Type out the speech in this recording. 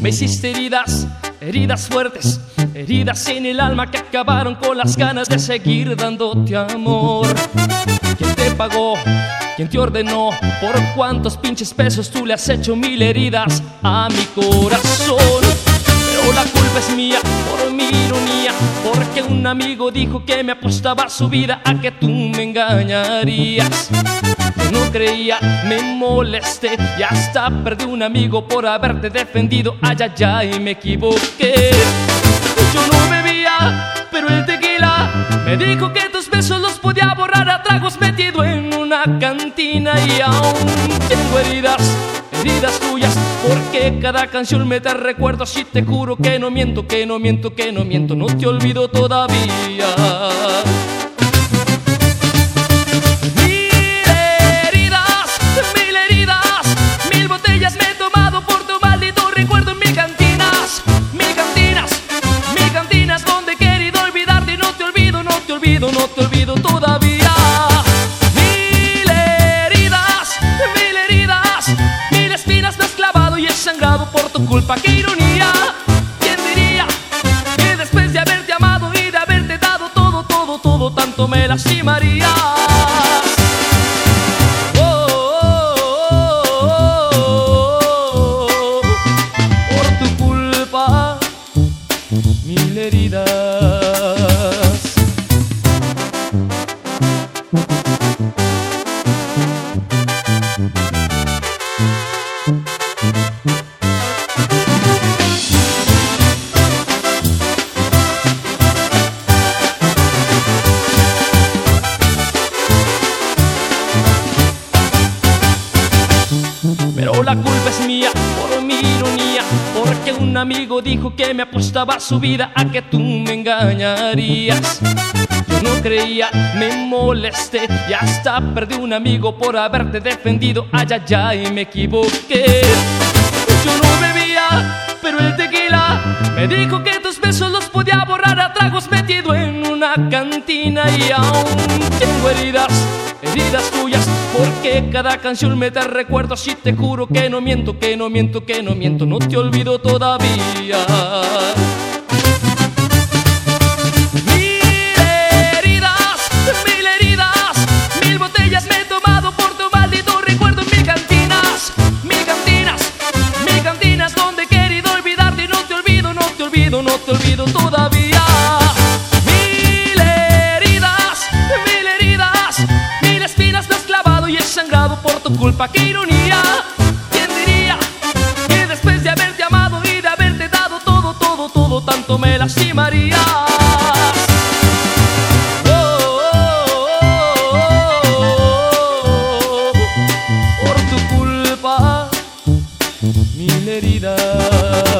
Me hiciste heridas, heridas fuertes, heridas en el alma que acabaron con las ganas de seguir dándote amor. ¿Quién te pagó? ¿Quién te ordenó? ¿Por cuántos pinches pesos tú le has hecho mil heridas a mi corazón? Pero la culpa es mía por mi ironía, porque un amigo dijo que me apostaba su vida a que tú me engañarías. Yo no creía, me molesté y hasta perdí un amigo por haberte defendido. Ay, ay, ay, me equivoqué. Yo no bebía, pero el tequila me dijo que tus besos los podía borrar a tragos metido en una cantina y aún tengo heridas, heridas tuyas, porque cada canción me da recuerdos y te juro que no miento, que no miento, que no miento, no te olvido todavía. Olvido, no te olvido, todavía. Mil heridas, mil heridas, mil espinas me has clavado y he sangrado por tu culpa, qué ironía. ¿Quién diría que después de haberte amado y de haberte dado todo, todo, todo, tanto me? Oh, oh, oh, oh, culpa, mil heridas. La culpa es mía por mi ironía, porque un amigo dijo que me apostaba su vida a que tú me engañarías. No creía, me molesté y hasta perdí un amigo por haberte defendido. Ay, ay, ay, me equivoqué. Yo no bebía, pero el tequila me dijo que tus besos los podía borrar a tragos metido en una cantina y aún tengo heridas, heridas tuyas, porque cada canción me da recuerdos y te juro que no miento, que no miento, que no miento, no te olvido todavía. Culpa, qué ironía. ¿Quién diría que después de haberte amado y de haberte dado todo, todo, todo, tanto me lastimarías? Oh, oh, oh, oh, por tu culpa, mil heridas.